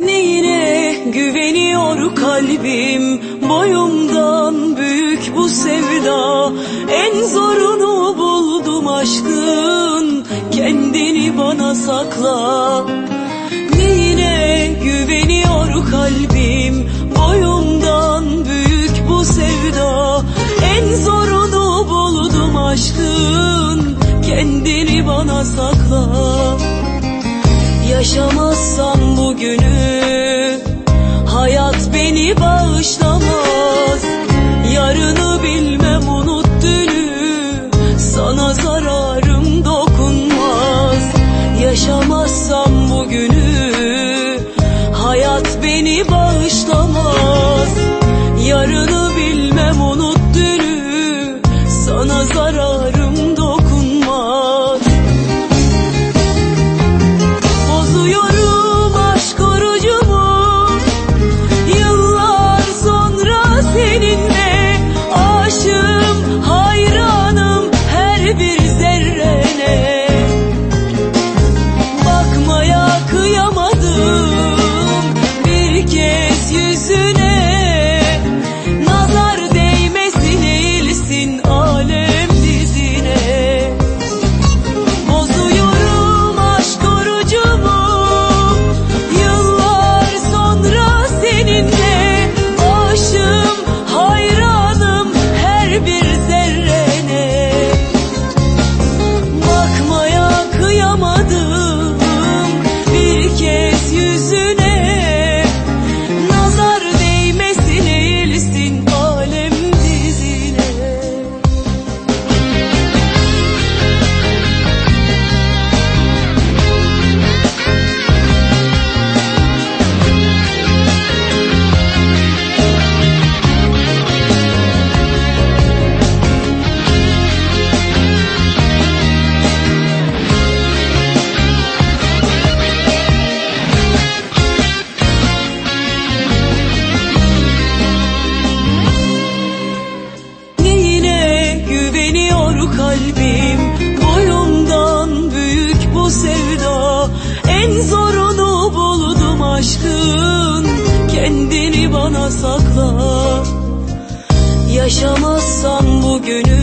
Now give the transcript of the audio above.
Neyine güveniyor kalbim? Boyumdan büyük bu sevda. En zorunu buldum aşkın. Kendini bana sakla. Neyine güveniyor kalbim? Yaşamazsam bugünü Hayat beni bağışlamaz aşkın kendini bana sakla. Yaşamazsan bugünü